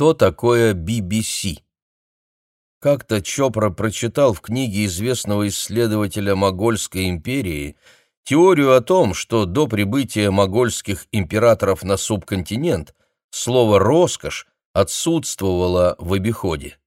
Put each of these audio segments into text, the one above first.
Что такое BBC? Как-то Чопра прочитал в книге известного исследователя Могольской империи теорию о том, что до прибытия могольских императоров на субконтинент слово «роскошь» отсутствовало в обиходе.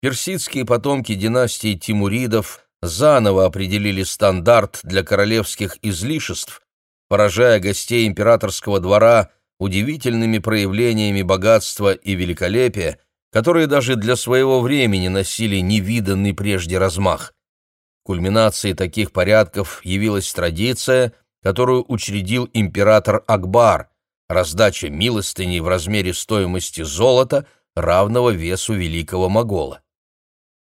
Персидские потомки династии Тимуридов заново определили стандарт для королевских излишеств, поражая гостей императорского двора удивительными проявлениями богатства и великолепия, которые даже для своего времени носили невиданный прежде размах. Кульминацией таких порядков явилась традиция, которую учредил император Акбар – раздача милостыней в размере стоимости золота, равного весу великого могола.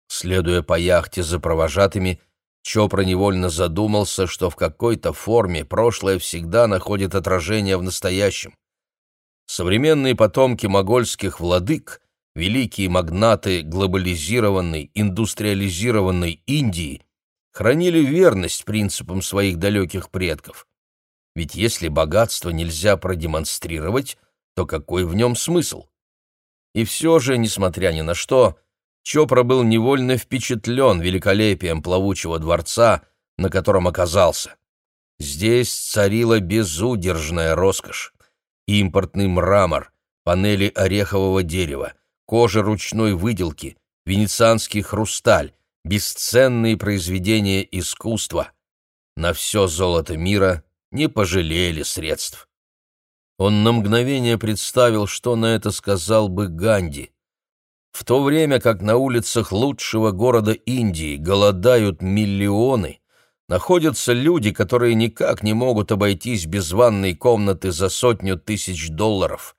Следуя по яхте за провожатыми, Чопра невольно задумался, что в какой-то форме прошлое всегда находит отражение в настоящем. Современные потомки могольских владык, великие магнаты глобализированной, индустриализированной Индии, хранили верность принципам своих далеких предков. Ведь если богатство нельзя продемонстрировать, то какой в нем смысл? И все же, несмотря ни на что, Чопра был невольно впечатлен великолепием плавучего дворца, на котором оказался. Здесь царила безудержная роскошь. Импортный мрамор, панели орехового дерева, кожа ручной выделки, венецианский хрусталь, бесценные произведения искусства. На все золото мира не пожалели средств. Он на мгновение представил, что на это сказал бы Ганди. В то время как на улицах лучшего города Индии голодают миллионы, находятся люди, которые никак не могут обойтись без ванной комнаты за сотню тысяч долларов.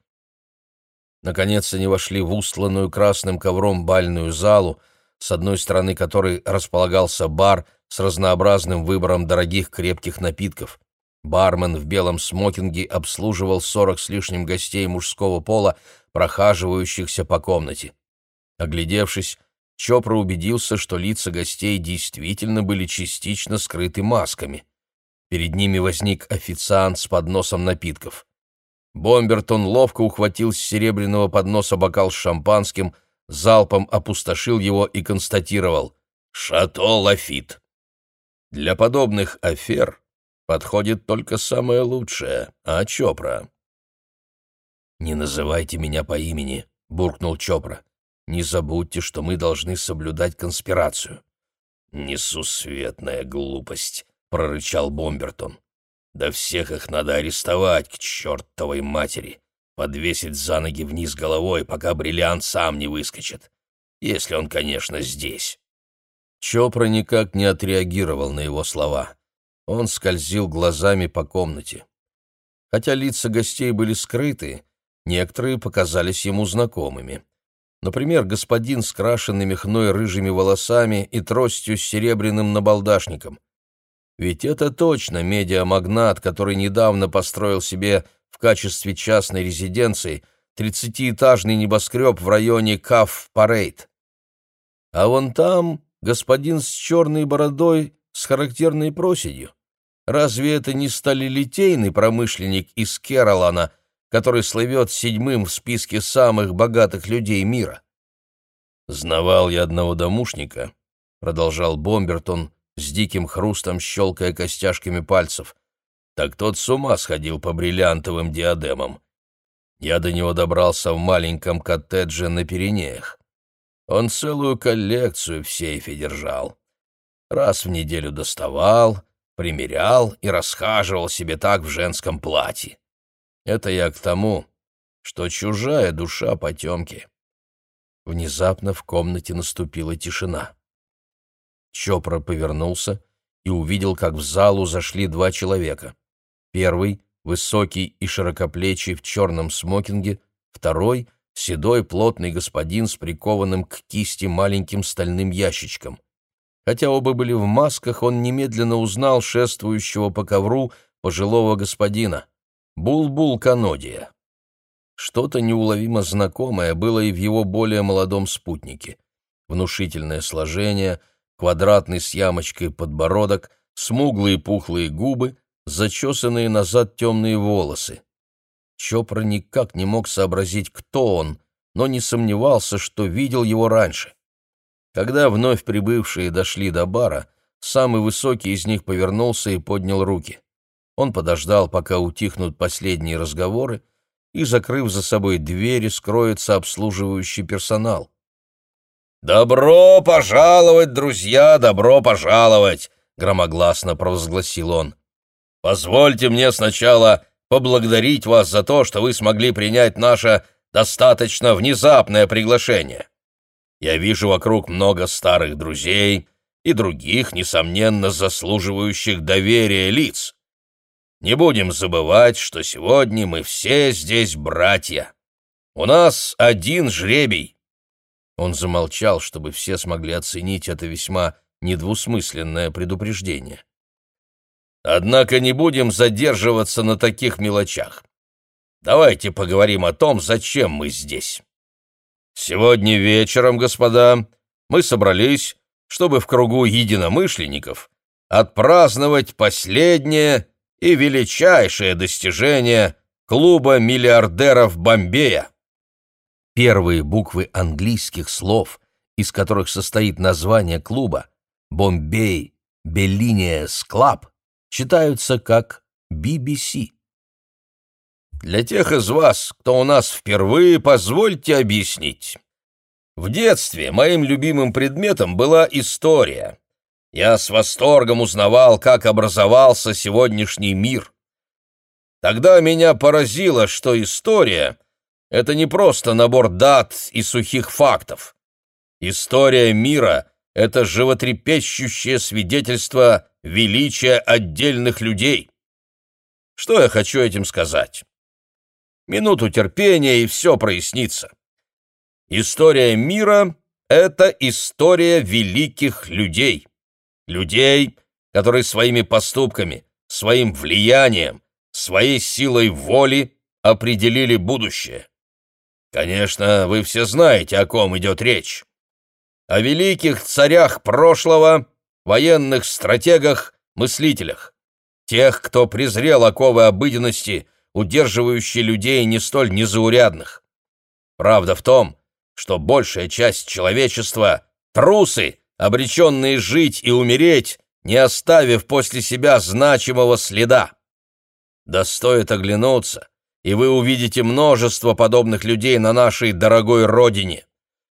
Наконец они вошли в устланную красным ковром бальную залу, с одной стороны которой располагался бар с разнообразным выбором дорогих крепких напитков. Бармен в белом смокинге обслуживал сорок с лишним гостей мужского пола, прохаживающихся по комнате. Оглядевшись, Чопра убедился, что лица гостей действительно были частично скрыты масками. Перед ними возник официант с подносом напитков. Бомбертон ловко ухватил с серебряного подноса бокал с шампанским, залпом опустошил его и констатировал «Шато Лафит». Для подобных афер подходит только самое лучшее, а Чопра? «Не называйте меня по имени», — буркнул Чопра. Не забудьте, что мы должны соблюдать конспирацию». «Несусветная глупость», — прорычал Бомбертон. «Да всех их надо арестовать к чертовой матери, подвесить за ноги вниз головой, пока бриллиант сам не выскочит. Если он, конечно, здесь». Чопра никак не отреагировал на его слова. Он скользил глазами по комнате. Хотя лица гостей были скрыты, некоторые показались ему знакомыми. Например, господин с крашенными хной рыжими волосами и тростью с серебряным набалдашником. Ведь это точно медиамагнат, который недавно построил себе в качестве частной резиденции тридцатиэтажный небоскреб в районе Каф-Парейд. А вон там господин с черной бородой с характерной проседью. Разве это не сталелитейный промышленник из Керолана, который слывет седьмым в списке самых богатых людей мира. «Знавал я одного домушника», — продолжал Бомбертон, с диким хрустом щелкая костяшками пальцев. «Так тот с ума сходил по бриллиантовым диадемам. Я до него добрался в маленьком коттедже на Пиренеях. Он целую коллекцию в сейфе держал. Раз в неделю доставал, примерял и расхаживал себе так в женском платье. Это я к тому, что чужая душа потемки. Внезапно в комнате наступила тишина. Чопра повернулся и увидел, как в залу зашли два человека. Первый — высокий и широкоплечий в черном смокинге, второй — седой плотный господин с прикованным к кисти маленьким стальным ящичком. Хотя оба были в масках, он немедленно узнал шествующего по ковру пожилого господина. Булбул Канодия. Что-то неуловимо знакомое было и в его более молодом спутнике. Внушительное сложение, квадратный с ямочкой подбородок, смуглые пухлые губы, зачесанные назад темные волосы. Чопра никак не мог сообразить, кто он, но не сомневался, что видел его раньше. Когда вновь прибывшие дошли до бара, самый высокий из них повернулся и поднял руки. Он подождал, пока утихнут последние разговоры, и, закрыв за собой двери, скроется обслуживающий персонал. «Добро пожаловать, друзья, добро пожаловать!» — громогласно провозгласил он. «Позвольте мне сначала поблагодарить вас за то, что вы смогли принять наше достаточно внезапное приглашение. Я вижу вокруг много старых друзей и других, несомненно, заслуживающих доверия лиц. Не будем забывать, что сегодня мы все здесь братья. У нас один жребий. Он замолчал, чтобы все смогли оценить это весьма недвусмысленное предупреждение. Однако не будем задерживаться на таких мелочах. Давайте поговорим о том, зачем мы здесь. Сегодня вечером, господа, мы собрались, чтобы в кругу единомышленников отпраздновать последнее и величайшее достижение клуба миллиардеров Бомбея. Первые буквы английских слов, из которых состоит название клуба, Bombay Billionaires Club, читаются как BBC. Для тех из вас, кто у нас впервые, позвольте объяснить. В детстве моим любимым предметом была история. Я с восторгом узнавал, как образовался сегодняшний мир. Тогда меня поразило, что история — это не просто набор дат и сухих фактов. История мира — это животрепещущее свидетельство величия отдельных людей. Что я хочу этим сказать? Минуту терпения, и все прояснится. История мира — это история великих людей людей, которые своими поступками, своим влиянием, своей силой воли определили будущее. Конечно, вы все знаете, о ком идет речь. О великих царях прошлого, военных стратегах, мыслителях. Тех, кто презрел оковы обыденности, удерживающие людей не столь незаурядных. Правда в том, что большая часть человечества — трусы, обреченные жить и умереть, не оставив после себя значимого следа. Да стоит оглянуться, и вы увидите множество подобных людей на нашей дорогой родине.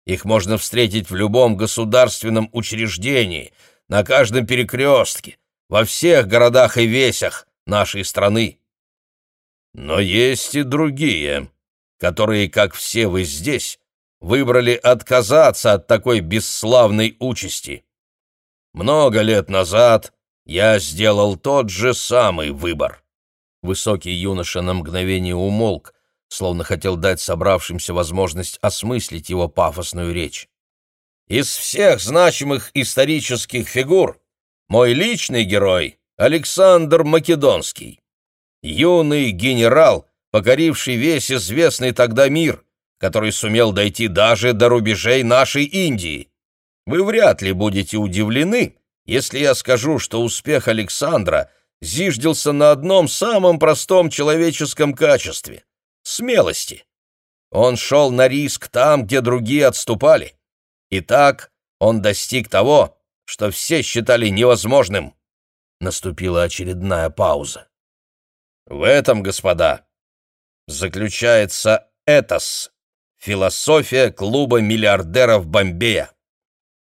Их можно встретить в любом государственном учреждении, на каждом перекрестке, во всех городах и весях нашей страны. Но есть и другие, которые, как все вы здесь, выбрали отказаться от такой бесславной участи. Много лет назад я сделал тот же самый выбор. Высокий юноша на мгновение умолк, словно хотел дать собравшимся возможность осмыслить его пафосную речь. Из всех значимых исторических фигур мой личный герой — Александр Македонский. Юный генерал, покоривший весь известный тогда мир — который сумел дойти даже до рубежей нашей Индии. Вы вряд ли будете удивлены, если я скажу, что успех Александра зиждился на одном самом простом человеческом качестве — смелости. Он шел на риск там, где другие отступали. И так он достиг того, что все считали невозможным. Наступила очередная пауза. В этом, господа, заключается этос Философия клуба миллиардеров Бомбея.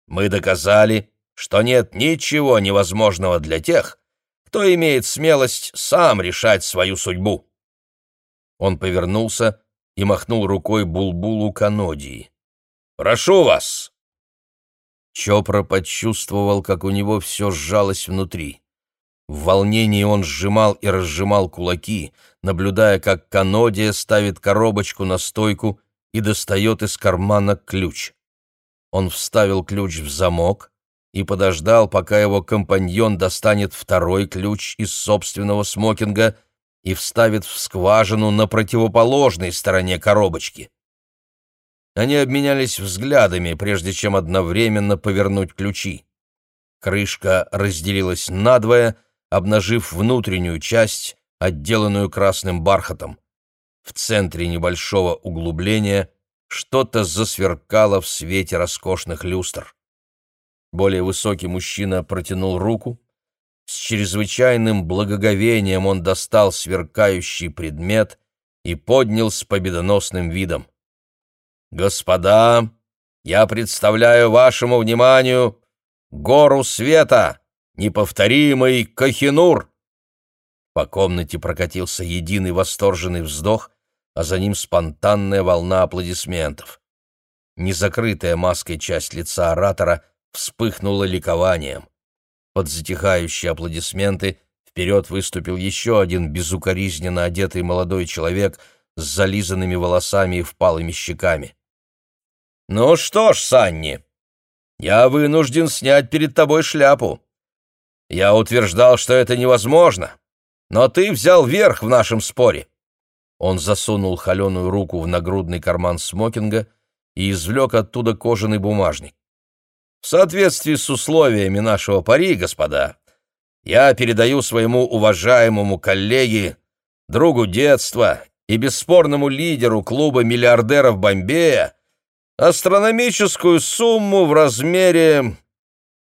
Мы доказали, что нет ничего невозможного для тех, кто имеет смелость сам решать свою судьбу. Он повернулся и махнул рукой Булбулу Канодии. «Прошу вас!» Чопра почувствовал, как у него все сжалось внутри. В волнении он сжимал и разжимал кулаки, наблюдая, как Канодия ставит коробочку на стойку и достает из кармана ключ. Он вставил ключ в замок и подождал, пока его компаньон достанет второй ключ из собственного смокинга и вставит в скважину на противоположной стороне коробочки. Они обменялись взглядами, прежде чем одновременно повернуть ключи. Крышка разделилась надвое, обнажив внутреннюю часть, отделанную красным бархатом. В центре небольшого углубления что-то засверкало в свете роскошных люстр. Более высокий мужчина протянул руку. С чрезвычайным благоговением он достал сверкающий предмет и поднял с победоносным видом. «Господа, я представляю вашему вниманию гору света, неповторимый Кахинур!» По комнате прокатился единый восторженный вздох, а за ним спонтанная волна аплодисментов. Незакрытая маской часть лица оратора вспыхнула ликованием. Под затихающие аплодисменты вперед выступил еще один безукоризненно одетый молодой человек с зализанными волосами и впалыми щеками. «Ну что ж, Санни, я вынужден снять перед тобой шляпу. Я утверждал, что это невозможно, но ты взял верх в нашем споре». Он засунул холеную руку в нагрудный карман смокинга и извлек оттуда кожаный бумажник. В соответствии с условиями нашего пари, господа, я передаю своему уважаемому коллеге, другу детства и бесспорному лидеру клуба миллиардеров Бомбея астрономическую сумму в размере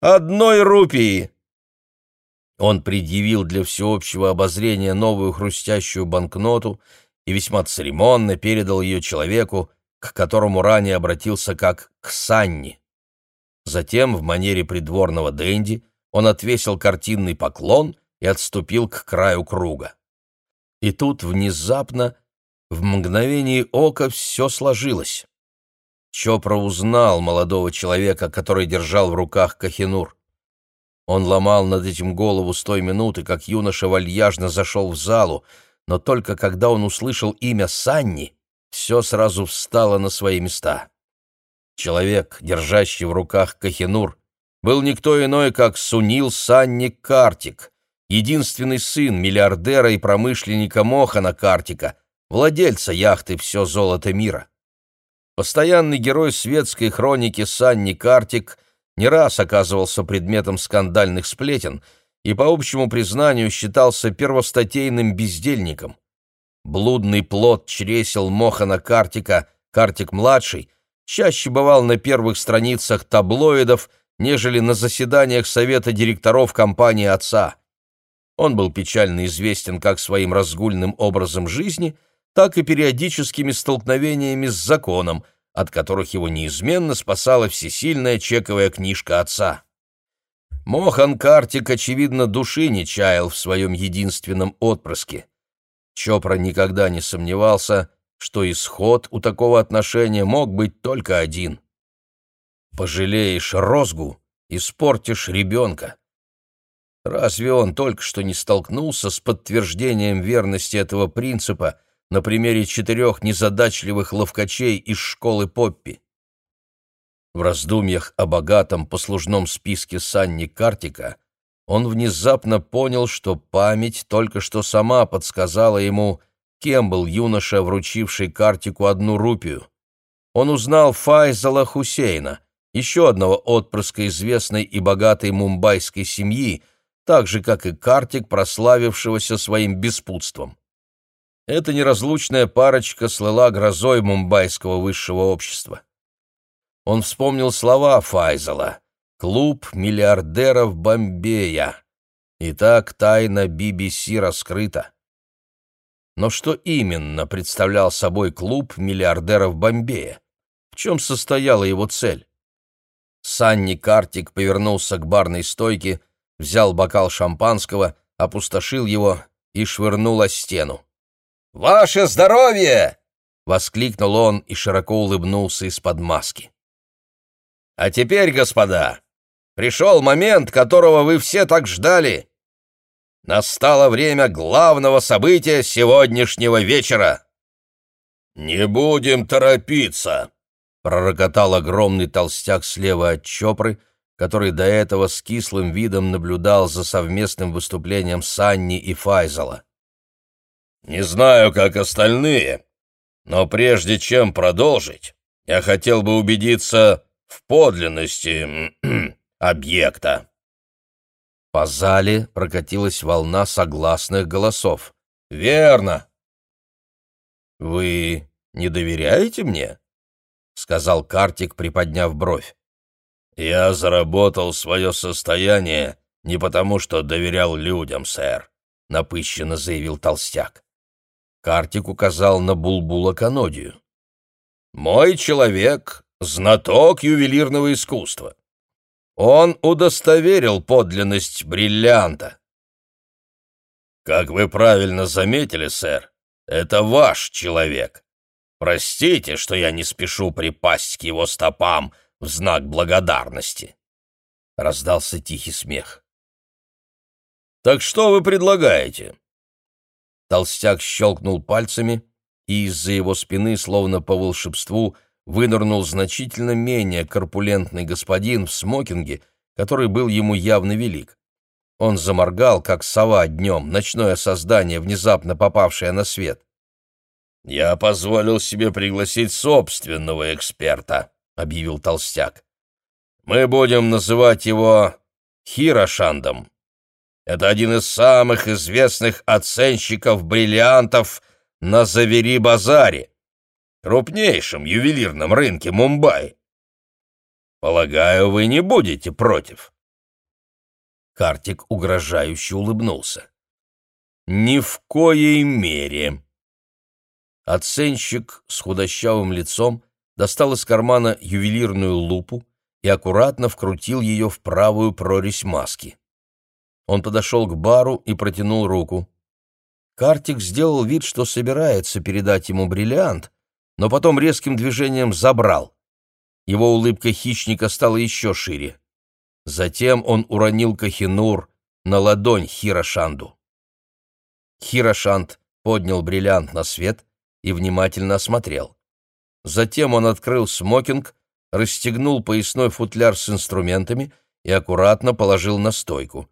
одной рупии. Он предъявил для всеобщего обозрения новую хрустящую банкноту и весьма церемонно передал ее человеку, к которому ранее обратился как к Санни. Затем, в манере придворного денди, он отвесил картинный поклон и отступил к краю круга. И тут внезапно, в мгновение ока, все сложилось. Чопра узнал молодого человека, который держал в руках Кахинур. Он ломал над этим голову с той минуты, как юноша вальяжно зашел в залу, но только когда он услышал имя Санни, все сразу встало на свои места. Человек, держащий в руках Кахинур, был никто иной, как Сунил Санни Картик, единственный сын миллиардера и промышленника Мохана Картика, владельца яхты «Все золото мира». Постоянный герой светской хроники Санни Картик не раз оказывался предметом скандальных сплетен и, по общему признанию, считался первостатейным бездельником. Блудный плод чресел Мохана Картика, Картик-младший — чаще бывал на первых страницах таблоидов, нежели на заседаниях совета директоров компании отца. Он был печально известен как своим разгульным образом жизни, так и периодическими столкновениями с законом, от которых его неизменно спасала всесильная чековая книжка отца. Мохан Картик, очевидно, души не чаял в своем единственном отпрыске. Чопра никогда не сомневался, что исход у такого отношения мог быть только один. Пожалеешь розгу, испортишь ребенка. Разве он только что не столкнулся с подтверждением верности этого принципа на примере четырех незадачливых ловкачей из школы Поппи? В раздумьях о богатом послужном списке Санни Картика он внезапно понял, что память только что сама подсказала ему – кем был юноша, вручивший Картику одну рупию. Он узнал Файзала Хусейна, еще одного отпрыска известной и богатой мумбайской семьи, так же, как и Картик, прославившегося своим беспутством. Эта неразлучная парочка слыла грозой мумбайского высшего общества. Он вспомнил слова Файзала «Клуб миллиардеров Бомбея». Итак, тайна BBC раскрыта. Но что именно представлял собой клуб миллиардеров Бомбея? В чем состояла его цель? Санни Картик повернулся к барной стойке, взял бокал шампанского, опустошил его и швырнул о стену. «Ваше здоровье!» — воскликнул он и широко улыбнулся из-под маски. «А теперь, господа, пришел момент, которого вы все так ждали. Настало время главного события сегодняшнего вечера. «Не будем торопиться», — пророкотал огромный толстяк слева от Чопры, который до этого с кислым видом наблюдал за совместным выступлением Санни и Файзала. «Не знаю, как остальные, но прежде чем продолжить, я хотел бы убедиться в подлинности объекта». По зале прокатилась волна согласных голосов. «Верно!» «Вы не доверяете мне?» сказал Картик, приподняв бровь. «Я заработал свое состояние не потому, что доверял людям, сэр», — напыщенно заявил толстяк. Картик указал на Булбула Канодию. «Мой человек — знаток ювелирного искусства. Он удостоверил подлинность бриллианта». «Как вы правильно заметили, сэр, это ваш человек. Простите, что я не спешу припасть к его стопам в знак благодарности». Раздался тихий смех. «Так что вы предлагаете?» Толстяк щелкнул пальцами, и из-за его спины, словно по волшебству, вынырнул значительно менее корпулентный господин в смокинге, который был ему явно велик. Он заморгал, как сова днем, ночное создание, внезапно попавшее на свет. «Я позволил себе пригласить собственного эксперта», — объявил толстяк. «Мы будем называть его Хирошандом. Это один из самых известных оценщиков бриллиантов на Завери-базаре, крупнейшем ювелирном рынке Мумбаи. Полагаю, вы не будете против. Картик угрожающе улыбнулся. Ни в коей мере. Оценщик с худощавым лицом достал из кармана ювелирную лупу и аккуратно вкрутил ее в правую прорезь маски. Он подошел к бару и протянул руку. Картик сделал вид, что собирается передать ему бриллиант, но потом резким движением забрал. Его улыбка хищника стала еще шире. Затем он уронил Кахинур на ладонь Хирошанду. Хирошанд поднял бриллиант на свет и внимательно осмотрел. Затем он открыл смокинг, расстегнул поясной футляр с инструментами и аккуратно положил на стойку.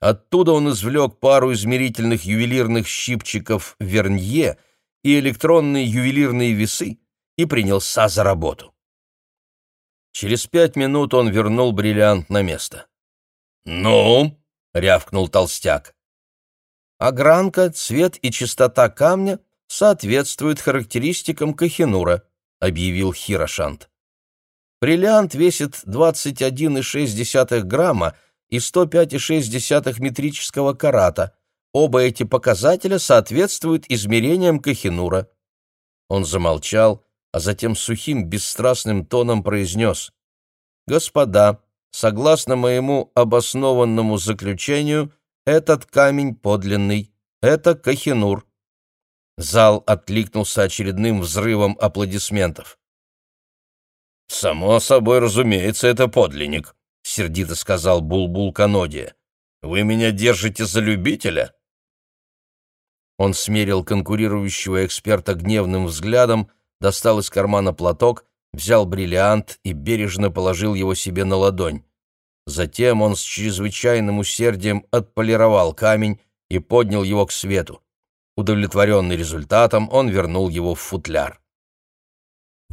Оттуда он извлек пару измерительных ювелирных щипчиков Вернье и электронные ювелирные весы и принялся за работу. Через пять минут он вернул бриллиант на место. «Ну?» — рявкнул толстяк. «Огранка, цвет и чистота камня соответствуют характеристикам Кахинура», — объявил Хирошант. «Бриллиант весит 21,6 грамма, и 105,6 метрического карата. Оба эти показателя соответствуют измерениям Кахинура. Он замолчал, а затем сухим, бесстрастным тоном произнес. «Господа, согласно моему обоснованному заключению, этот камень подлинный. Это Кахинур». Зал откликнулся очередным взрывом аплодисментов. «Само собой разумеется, это подлинник», — сердито сказал Булбул Канодия. «Вы меня держите за любителя?» Он смерил конкурирующего эксперта гневным взглядом, достал из кармана платок, взял бриллиант и бережно положил его себе на ладонь. Затем он с чрезвычайным усердием отполировал камень и поднял его к свету. Удовлетворенный результатом, он вернул его в футляр.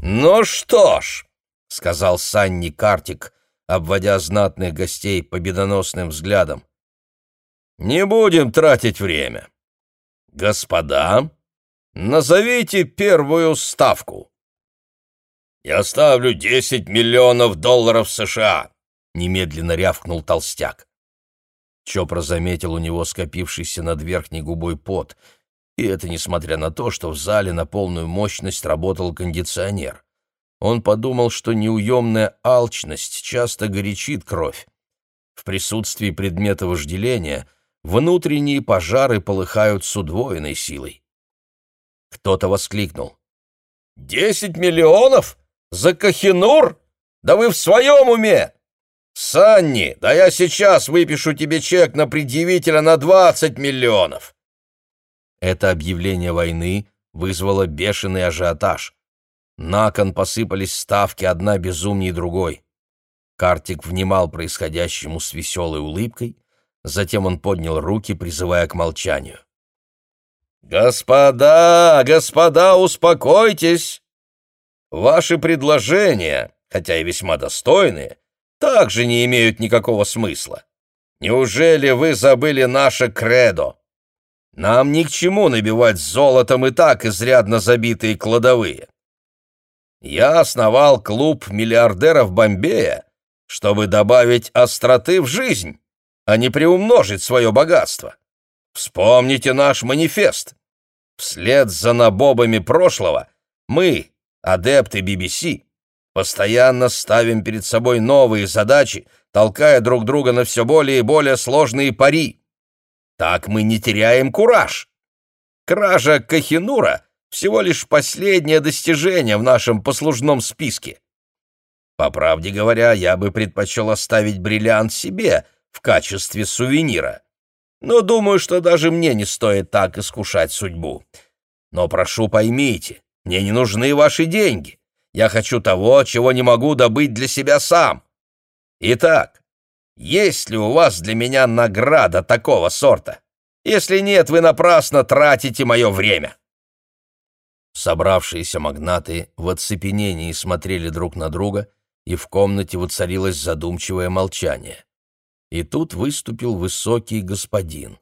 «Ну что ж», — сказал Санни Картик, обводя знатных гостей победоносным взглядом. «Не будем тратить время. Господа, назовите первую ставку». «Я ставлю десять миллионов долларов США», — немедленно рявкнул толстяк. Чопра заметил у него скопившийся над верхней губой пот, и это несмотря на то, что в зале на полную мощность работал кондиционер. Он подумал, что неуемная алчность часто горячит кровь. В присутствии предмета вожделения внутренние пожары полыхают с удвоенной силой. Кто-то воскликнул. «Десять миллионов? За Кахинур? Да вы в своем уме! Санни, да я сейчас выпишу тебе чек на предъявителя на двадцать миллионов!» Это объявление войны вызвало бешеный ажиотаж. На кон посыпались ставки одна безумнее другой. Картик внимал происходящему с веселой улыбкой, затем он поднял руки, призывая к молчанию. «Господа, господа, успокойтесь! Ваши предложения, хотя и весьма достойные, также не имеют никакого смысла. Неужели вы забыли наше кредо? Нам ни к чему набивать золотом и так изрядно забитые кладовые. Я основал клуб миллиардеров Бомбея, чтобы добавить остроты в жизнь, а не приумножить свое богатство. Вспомните наш манифест. Вслед за набобами прошлого мы, адепты BBC, постоянно ставим перед собой новые задачи, толкая друг друга на все более и более сложные пари. Так мы не теряем кураж. Кража Кахинура — всего лишь последнее достижение в нашем послужном списке. По правде говоря, я бы предпочел оставить бриллиант себе в качестве сувенира. Но думаю, что даже мне не стоит так искушать судьбу. Но прошу поймите, мне не нужны ваши деньги. Я хочу того, чего не могу добыть для себя сам. Итак, есть ли у вас для меня награда такого сорта? Если нет, вы напрасно тратите мое время. Собравшиеся магнаты в оцепенении смотрели друг на друга, и в комнате воцарилось задумчивое молчание. И тут выступил высокий господин.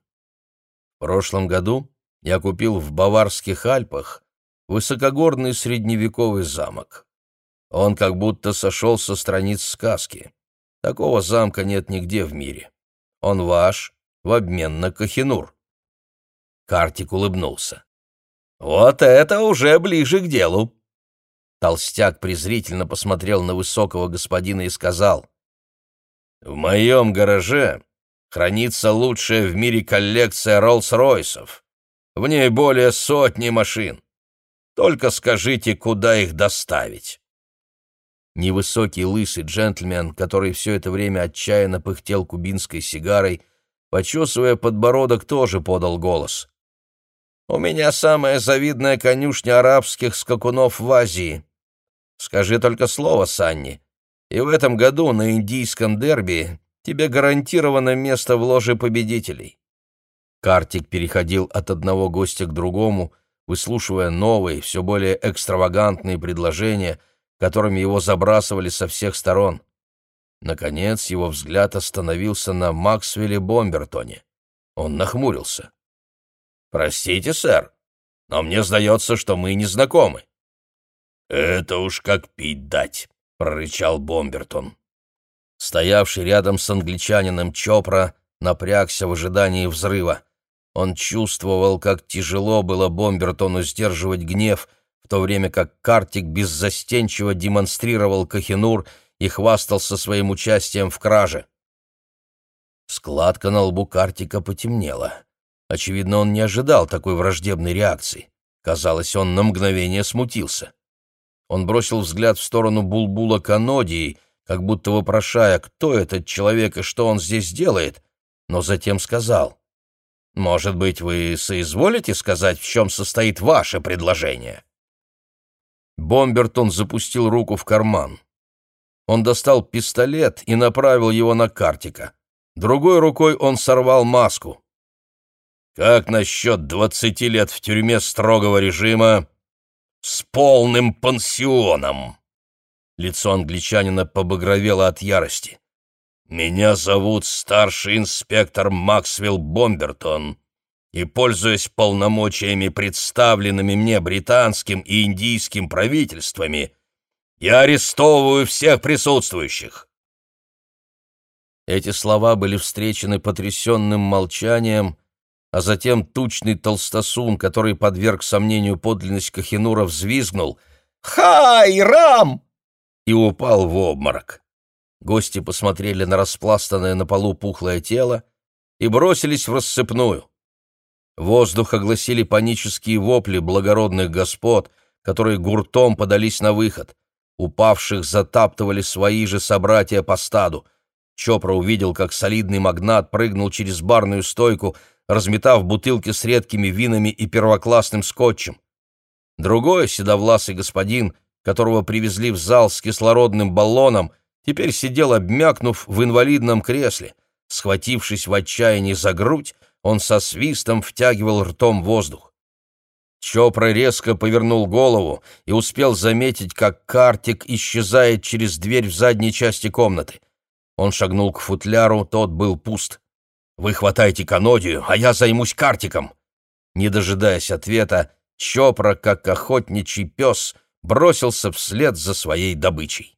В прошлом году я купил в Баварских Альпах высокогорный средневековый замок. Он как будто сошел со страниц сказки. Такого замка нет нигде в мире. Он ваш в обмен на Кахинур. Картик улыбнулся. «Вот это уже ближе к делу!» Толстяк презрительно посмотрел на высокого господина и сказал, в моем гараже хранится лучшая в мире коллекция Роллс-Ройсов. В ней более сотни машин. Только скажите, куда их доставить». Невысокий лысый джентльмен, который все это время отчаянно пыхтел кубинской сигарой, почесывая подбородок, тоже подал голос. «У меня самая завидная конюшня арабских скакунов в Азии. Скажи только слово, Санни, и в этом году на индийском дерби тебе гарантировано место в ложе победителей». Картик переходил от одного гостя к другому, выслушивая новые, все более экстравагантные предложения, которыми его забрасывали со всех сторон. Наконец его взгляд остановился на Максвелле Бомбертоне. Он нахмурился. «Простите, сэр, но мне сдается, что мы не знакомы». «Это уж как пить дать», — прорычал Бомбертон. Стоявший рядом с англичанином Чопра напрягся в ожидании взрыва. Он чувствовал, как тяжело было Бомбертону сдерживать гнев, в то время как Картик беззастенчиво демонстрировал Кахинур и хвастался своим участием в краже. Складка на лбу Картика потемнела. Очевидно, он не ожидал такой враждебной реакции. Казалось, он на мгновение смутился. Он бросил взгляд в сторону Булбула Канодии, как будто вопрошая, кто этот человек и что он здесь делает, но затем сказал, «Может быть, вы соизволите сказать, в чем состоит ваше предложение?» Бомбертон запустил руку в карман. Он достал пистолет и направил его на Картика. Другой рукой он сорвал маску. «Как насчет двадцати лет в тюрьме строгого режима с полным пансионом!» Лицо англичанина побагровело от ярости. «Меня зовут старший инспектор Максвелл Бомбертон, и, пользуясь полномочиями, представленными мне британским и индийским правительствами, я арестовываю всех присутствующих!» Эти слова были встречены потрясенным молчанием, а затем тучный толстосун, который подверг сомнению подлинность Кахинура, взвизгнул «Хай, Рам!» и упал в обморок. Гости посмотрели на распластанное на полу пухлое тело и бросились в рассыпную. Воздух огласили панические вопли благородных господ, которые гуртом подались на выход. Упавших затаптывали свои же собратья по стаду. Чопра увидел, как солидный магнат прыгнул через барную стойку, разметав бутылки с редкими винами и первоклассным скотчем. Другой седовласый господин, которого привезли в зал с кислородным баллоном, теперь сидел, обмякнув в инвалидном кресле. Схватившись в отчаянии за грудь, он со свистом втягивал ртом воздух. Чопра резко повернул голову и успел заметить, как картик исчезает через дверь в задней части комнаты. Он шагнул к футляру, тот был пуст. Вы хватайте канодию, а я займусь картиком. Не дожидаясь ответа, Чопра, как охотничий пес, бросился вслед за своей добычей.